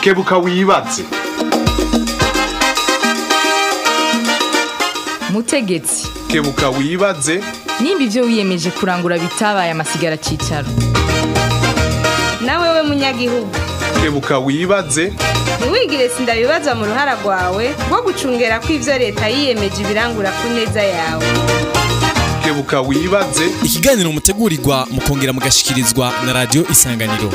kebuka wibatse mutegetsi kebuka wibaze nimba ibyo wiyemeje kurangura bitabaye amasigara cyicaro nawe we munyagihugu kebuka wibaze ntiwigire sinda bibaza mu ruhara rwawe rwo gucungera ko ibyo leta yiyemeje ibirangura ku neza yawe kebuka wibaze ikiganiro mutegurirwa mukongera mugashyikirizwa na radiyo isanganiro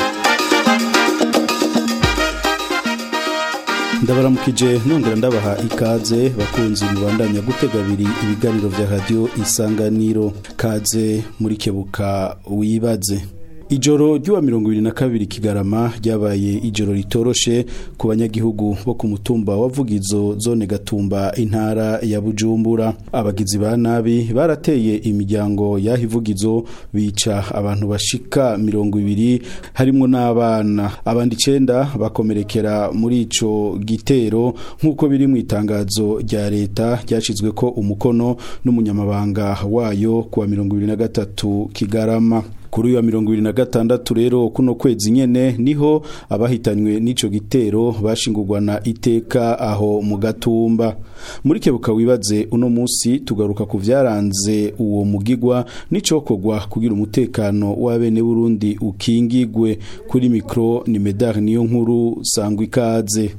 ndabaramukije nongera ndabaha ikaze bakunze mubandanya gutega abiri ibiganiro bya radiyo isanganiro kaze muri kebuka wibaze ijoro ry'uwa mirongo ibiri na kabiri kigarama ryabaye ijoro ritoroshe ku banyagihugu bo ku mutumba wavugizo Vugizo zone gatumba intara ya bujumbura abagizi ba nabi barateye imiryango y'aho ivugizo bica abantu bashika mirongo ibiri harimo n'abana abandi icyenda bakomerekera muri icyo gitero nk'uko biri mu itangazo rya leta ryashyizwe ko umukono n'umunyamabanga wayo ku wa mirongo ibiri na gatatu kigarama kuri uyu wa mirongo ibiri na gatandatu rero kuno kwezi nyene niho abahitanywe n'ico gitero bashingurwana iteka aho mu gatumba muri kebuka wibaze uno munsi tugaruka ku byaranze uwo mugigwa n'icokogwa kugira umutekano w'abene Burundi ukingigwe kuri micro ni Medar niyo nkuru sangwa ikaze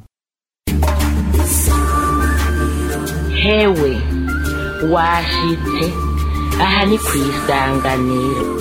hewe washitse aha ni ku isanganiro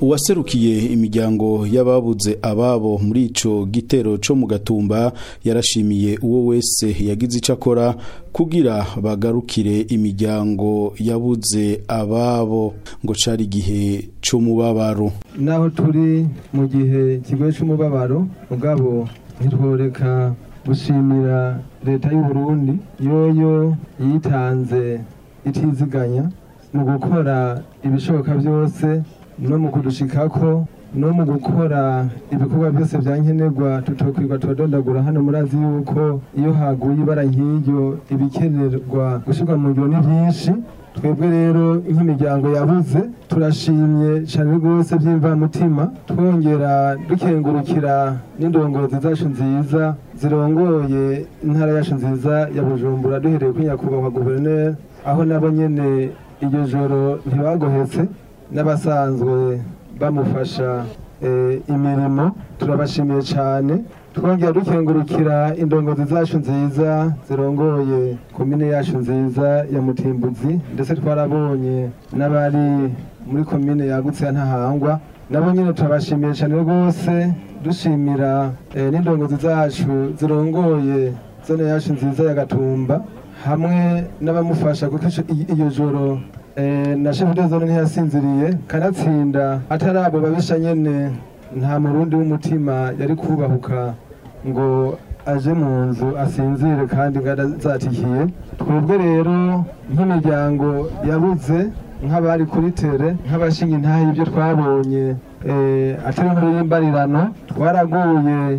uwaserukiye imiryango y'ababuze ababo muri ico gitero co mu gatumba yarashimiye uwo wese yagize ico akora kugira bagarukire imiryango yabuze ababo ngo cari igihe c'umubabaro naho turi mu gihe kigoye c'umubabaro mugabo ntitworeka gushimira leta y'u Burundi yoyo yitanze itiziganya mu gukora ibishoboka byose no mu kudushikako no mu gukora ibikorwa byose bya nkenerwa tutokwirwa turadondagura hano murazi yuko iyo haguye ibara nk'iyo ibikenerwa gushyirwa mu ngiro ni byinshi twebwe rero nk'imiryango yabuze turashimye cyane rwose by'imvamutima twongera dukengurukira n'indongozi zacu nziza zirongoye intara yacu nziza ya bujumbura duhereye kuri nyakubahwa guverineri aho nabo nyine iryo joro ntibagohetse n'abasanzwe bamufasha eh, imirimo turabashimiye cyane twongera dukengurukira indongozi zacu nziza zirongoye komine yacu nziza ya mutimbuzi ndetse twarabonye n'abari muri komine yagutse ya ntahangwa nabo nyine turabashimiye cyane rwose dushimira eh, n'indongozi zacu zirongoye zone yacu nziza ya gatumba hamwe n'abamufasha kuko iyo joro na chef de zone ntiyasinziriye kanatsinda atari abo babisha nyene nta murundi w'umutima yari kubahuka ngo aje mu nzu asinzire kandi ngazatikiye twebwe rero nk'imiryango yabuze nk'abari kuri tere nk'abashinga intaha ibyo twabonye eh, atari nk'uruyimbarirano waraguye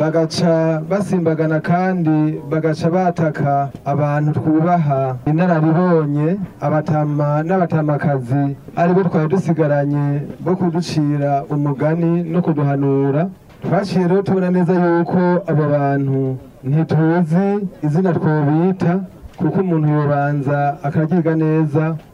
bagaca basimbagana kandi bagaca bataka abantu twubaha inararibonye abatama n'abatamakazi aribo twari dusigaranye bo kuducira umugani no kuduhanura twaciye rero tubona neza yuko abo bantu ntituzi izina twobita kuko umuntu yubanza akagirwa neza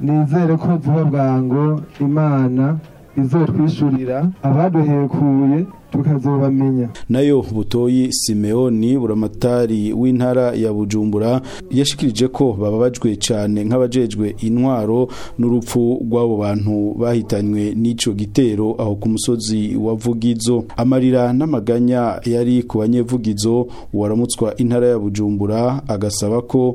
nizere ko vuba bwangu imana izotwishyurira abaduhekuye tukazobamenya nayo butoyi Simeoni buramatari w'intara ya Bujumbura yashikirije ko bababajwe cyane nk'abajejwe intwaro n'urupfu rw'abo bantu bahitanywe n'ico gitero aho ku musozi wa Vugizo amarira n'amaganya yari ku banyevugizo waramutswa intara ya Bujumbura agasaba ko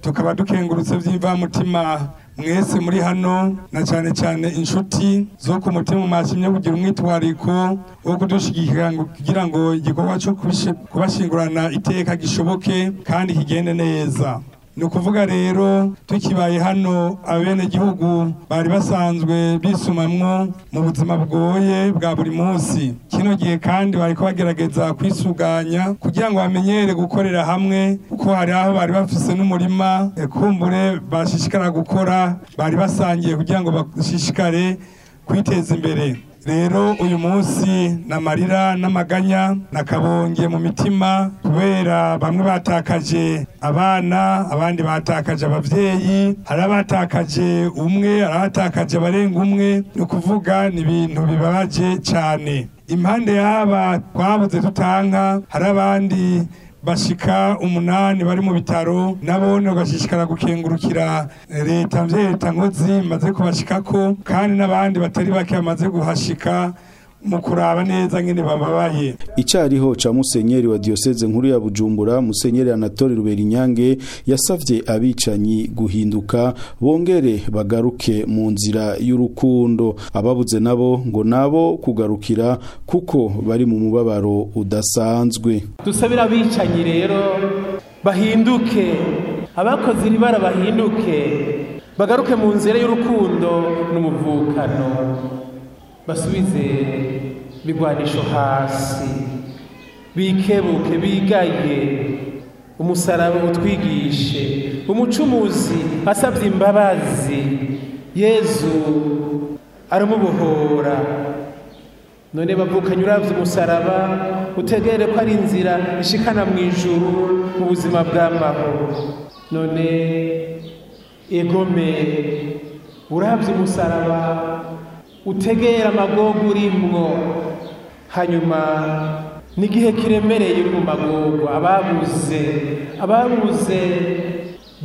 tukaba dukengurutse by'imvamutima mwese muri hano na cyane cyane inshuti zo ku mutima mwashimye kugira umwitwariko wo kudushyigikira kugira ngo igikorwa cyo kubashingurana iteka gishoboke kandi kigende neza ni ukuvuga rero tukibaye hano abenegihugu bari basanzwe bisumamwo mu buzima bwoye bwa buri munsi kino gihe kandi bari bagerageza kwisuganya kugira ngo bamenyere gukorera hamwe kuko hari aho bari bafise n'umurima kumbure bashishikara gukora bari basangiye kugira ngo bashishikare kwiteza imbere rero uyu munsi na n'amarira n'amaganya nakabonge mu mitima kubera bamwe batakaje abana abandi batakaje ababyeyi hari abatakaje umwe hari abatakaje abarenga umwe ni ukuvuga ni ibintu bibabaje cyane impande y'aba twabuze tutanka hari abandi bashika umunani bari mu bitaro nabo bagashishikara gukengurukira eh, leta mvye leta ngozi maze ko kandi n'abandi batari bake bamaze guhashika mu kuraba neza nyine bababaye icyariho ca musenyeri wa diocese nkuru ya Bujumbura musenyeri Anatole Ruberi Nyange yasavye abicanyi guhinduka bongere bagaruke mu nzira y'urukundo ababuze nabo ngo nabo kugarukira kuko bari mu mubabaro udasanzwe dusabira abicanyi rero bahinduke abakoze iribara bahinduke bagaruke mu nzira y'urukundo n'umuvukano basubize ibigwanisho hasi bikebuke bigaye umusaraba utwigishe umucumuzi asabye imbabazi yezu aramubohora none bavukanye uravye umusaraba utegere ko ari inzira ishikana mu ijuru mu buzima bw'amahoro none egome uravye umusaraba utegera amagogo urimwo hanyuma n'igihe kiremereye uri mu magogo ababuze ababuze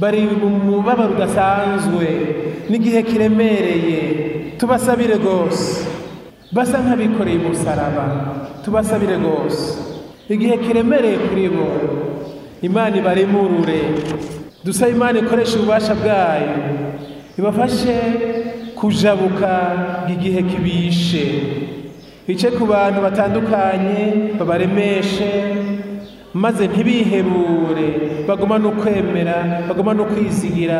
bari mu mubabaro udasanzwe n'igihe kiremereye tubasabire rwose basa nk'abikoreye umusaraba tubasabire rwose igihe kiremereye kuri bo imana ibaremurure dusabe imana ikoresha ububasha bwayo ibafashe kujabuka nk'igihe kibishe bice ku bantu batandukanye babaremeshe maze ntibiherure baguma no kwemera baguma no kwizigira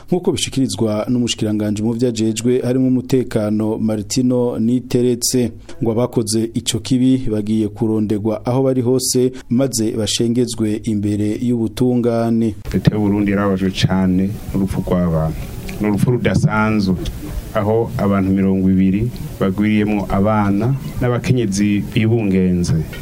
nk'uko bishikirizwa n'umushikiranganje mu vyajejwe harimo umutekano Martino Niteretse ngo abakoze icyo kibi bagiye kurondegwa aho bari hose maze bashengezwe imbere y'ubutungane leta y'u Burundi yarabajwe cyane n'urupfu rw'abantu n'urupfu rudasanzwe aho abantu mirongo ibiri bagwiriyemo abana n'abakenyezi bibungenze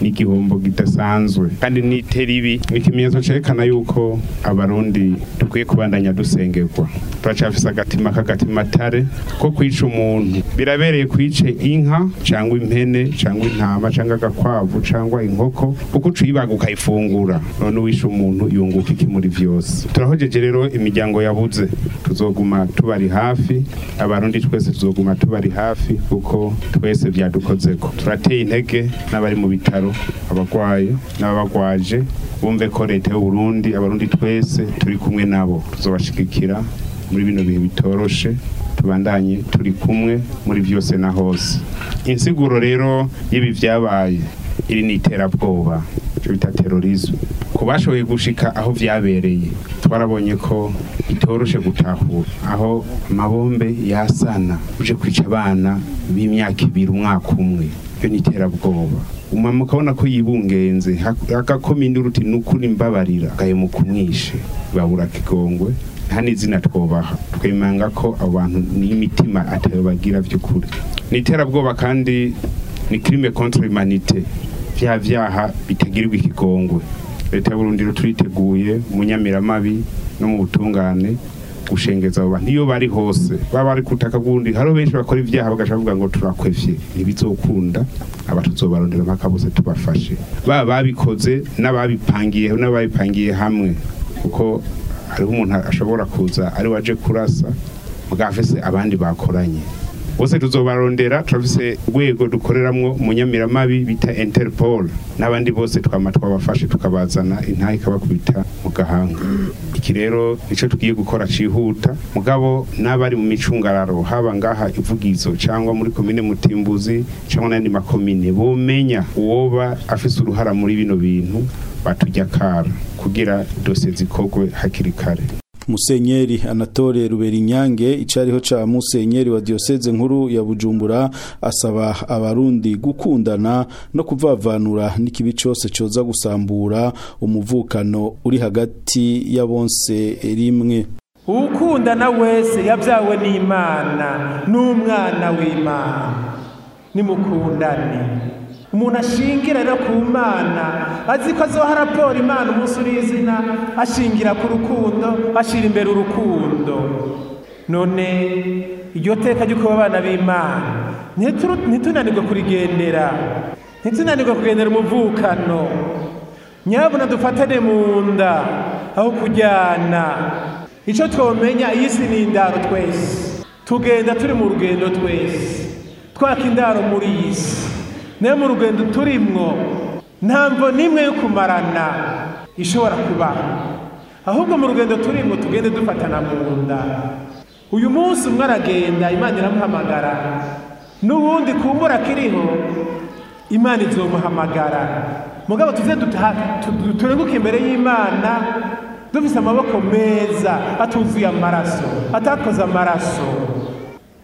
n'igihombo gidasanzwe kandi n'iteribi ni ikimenyetso cyerekana yuko abarundi dukwiye kubandanya dusengerwa turacyafise agatima k'agatimatare ko kwica umuntu birabereye kwice inka cyangwa impera nk'ihene cyangwa intama cyangwa agakwavu cyangwa inkoko kuko uciyibaga ukayifungura none uwishe umuntu yunguka iki muri byose turahogeje rero imiryango yabuze tuzoguma tubari hafi abarundi twese tuzoguma tubari hafi kuko twese byadukozeko turateye intege n'abari mu bitaro abarwayi n'ababagwaje bumve ko leta y'uburundi abarundi twese turi kumwe nabo tuzobashigikira muri bino bihe bitoroshe tubandanye turi kumwe muri byose na hose insiguro rero y'ibi byabaye iri ni iterabwoba bita terorizo kubashoboye gushika aho byabereye twarabonye ko bitoroshe gutahura aho amabombe yasana uje kwica abana b'imyaka ibiri umwaka umwe iyo ni iterabwoba umama ukabona ko yibungenze hakakomindira uti ni ukuri mbabarira agahemuka umwishe babura kigongwe nta n'izina twobaha twemanga ko abantu n'imitima atayo bagira by'ukuri ni iterabwoba kandi ni kirime kontra humanite bya byaha bitagirirwa ikigongwe leta y'uburundi turiteguye mu nyamiramabi no mu butungane gushengeza abo bantu iyo bari hose baba bari kutaka bw'undi hariho benshi bakora ibyaha bavuga ngo turakwevye ntibizokunda aba tuzobarondera impaka bose tubafashe baba babikoze n'ababipangiye n'ababipangiye hamwe kuko hariho umuntu ashobora kuza ari waje kurasa bwavese abandi bakoranye bose tuzobarondera turafise urwego dukoreramwo mu nyamiramabi bita interpol n'abandi bose twama twabafashe tukabazana intaha ikabakubita mu gahanga iki rero nico tugiye gukora cihuta mugabo n'abari mu micungararo haba ngaha ivugizo cyangwa muri komine mutimbuzi cyangwa n'andi makomine bomenya uwoba afise uruhara muri bino bintu batujya kara kugira dosiye zikorwe hakiri kare musenyeri anatole ruberinyange icariho ca musenyeri wa Diyoseze nkuru ya bujumbura asaba abarundi gukundana no kuvavanura n'ikibi cyose coza gusambura umuvukano uri hagati ya bonse rimwe uwukundana wese yabyawe n'imana n'umwana w'imana nimukundane umuntu ashingira rero ku mana azi ko azoha raporo imana umunsi urizina ashingira ku rukundo ashyira imbere urukundo none iryo teka ry'uko abana b'imana ntitunanirwe kurigendera ntitunanirwe kugendera umuvukano nyabuna dufatane mu nda aho kujyana icyo twamenya iyi si ni twese tugenda turi mu rugendo twese twaka indaro muri iyi si nayo mu rugendo turimwo ntambo n'imwe yo kumarana ishobora kuba ahubwo mu rugendo turimwo tugende dufatana mu nda uyu munsi umwe aragenda imana iramuhamagara n'ubundi kumbura akiriho imana izomuhamagara mugabo tuze turenguke imbere y'imana dufise amaboko meza atuzuye amaraso atakoze amaraso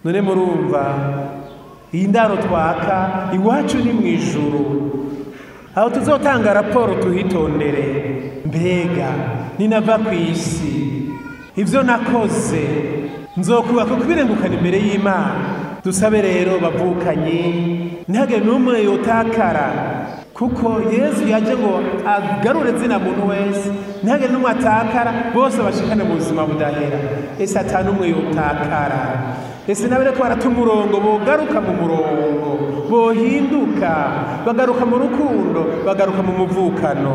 none murumva iyi ndaro twaka iwacu ni mu ijuru aho tuzotanga raporo tuhitondere mbega ninava ku isi ibyo nakoze nzokubaka kubirengukana imbere y'imana dusabe rero bavukanye ntihagire n'umwe yotakara kuko yesu yajya ngo agarure izina muntu wese ntihagire n'umwe atakara bose bashikane mu buzima budahera ese atanu umwe yotakara ese nabere ko barata umurongo bugaruka mu murongo bohinduka bagaruka mu rukundo bagaruka mu muvukano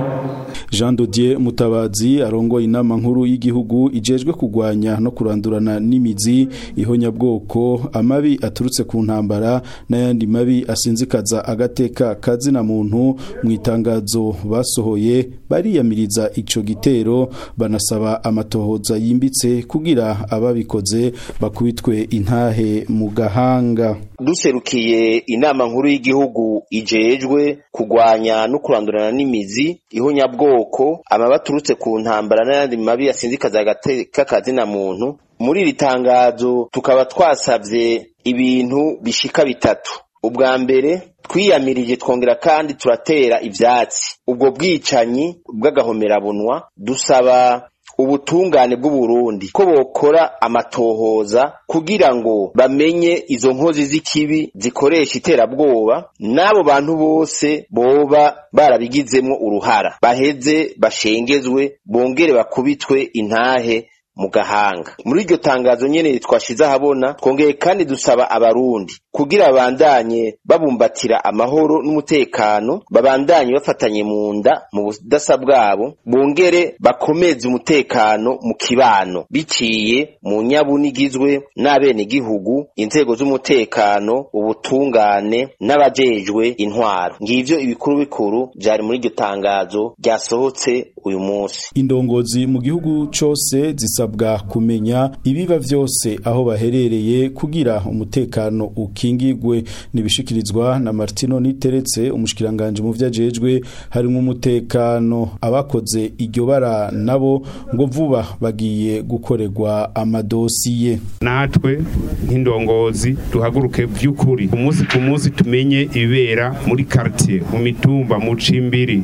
Jean Dodier Mutabazi arongoye inama nkuru y'igihugu ijejwe kugwanya no kurandurana n'imizi ihonyabwoko amabi aturutse ku ntambara n'ayandi mabi asinzikaza agateka kazina muntu mu itangazo basohoye bariyamiriza icyo gitero banasaba amatohoza yimbitse kugira ababikoze bakubitwe intahe mu gahanga duserukiye inama nkuru y'igihugu ijejwe kugwanya no kurandurana n'imizi ihonyabwoko amoko amaba ku ntambara n'ayandi mabi yasindikaza agateka kazina muntu muri iri tangazo tukaba twasabye ibintu bishika bitatu ubwa mbere twiyamirije twongera kandi turatera ibyatsi ubwo bwicanyi bw'agahomerabunwa dusaba ubutungane bw'u Burundi ko bokora amatohoza kugira ngo bamenye izo nkozi z'ikibi zikoresha iterabwoba n'abo bantu bose boba barabigizemo uruhara baheze bashengezwe bongere bakubitwe intahe mu gahanga muri iryo tangazo nyine twashize ahabona twongeye kandi dusaba abarundi kugira babandanye babumbatira amahoro n'umutekano babandanye bafatanye mu nda mu budasa bwabo bongere bakomeze umutekano mu kibano biciye mu nyabuna igizwe n'abenegihugu inzego z'umutekano ubutungane n'abajejwe intwaro ngivyo ibikuru bikuru byari muri iryo tangazo ryasohotse uyu munsi indongozi mu gihugu cyose zisabwa kumenya ibiba byose aho baherereye kugira umutekano ukingigwe nibishikirizwa na Martino Niteretse umushikiranganje mu vyajejwe harimo umutekano abakoze iryo bara nabo ngo vuba bagiye gukoregwa amadosiye natwe nk'indongozi duhaguruke by'ukuri umunsi ku munsi tumenye ibibera muri quartier mu mitumba mu cimbiri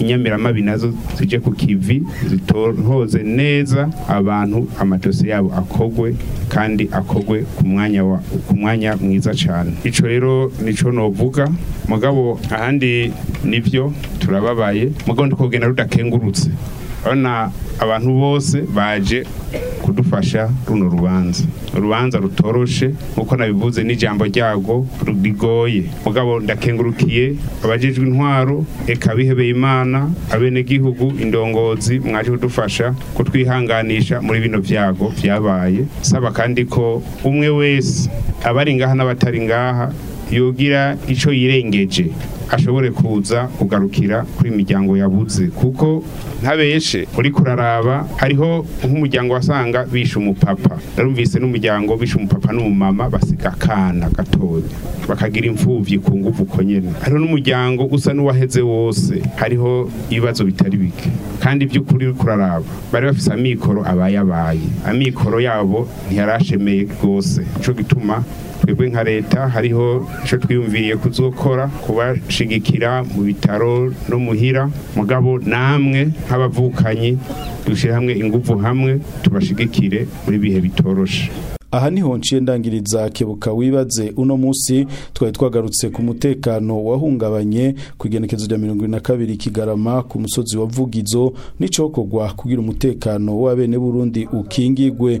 inyamiramabi nazo zijye ku kivi zitohoze neza abantu amatose yabo akogwe kandi akogwe ku mwanya ku mwanya mwiza cyane icyo rero nicyo novuga mugabo ahandi nibyo turababaye mugabo ndi kugenda rudakengurutse urabona abantu bose baje kudufasha runo rubanza urubanza rutoroshe nk'uko nabivuze n'ijambo ryago rigoye mugabo ndakengurukiye abajejwe intwaro eka bihebeye imana abenegihugu indongozi mwaje kudufasha kutwihanganisha muri bino byago byabaye saba kandi ko umwe wese abari ngaha n'abatari ngaha yogira icyo yirengeje ashobore kuza kugarukira kuri imiryango yabuze kuko ntabeshe uri kuraraba hariho nk'umuryango wasanga bishe umupapa narumvise n'umuryango bishe umupapa n'umumama basiga akana gatoya bakagira imfubyi ku nguvu uko nyine hariho n'umuryango usa n'uwaheze wose hariho ibibazo bitari bike kandi by'ukuri uri kuraraba bari bafite amikoro abayabaye amikoro yabo ntiyarashemeye rwose cyo gituma twebwe nka leta hariho icyo twiyumviriye kuzokora kubashigikira mu bitaro no muhira mugabo namwe nk'abavukanyi dushyire hamwe ingufu hamwe tubashigikire muri bihe bitoroshe aha niho nciye ndangiriza kebuka wibaze uno munsi twari twagarutse ku mutekano wahungabanye ku igenekerezo rya mirongo irindwi na kabiri kigarama ku musozi wa vugizo n'icokogwa kugira umutekano w'abene burundi ukingigwe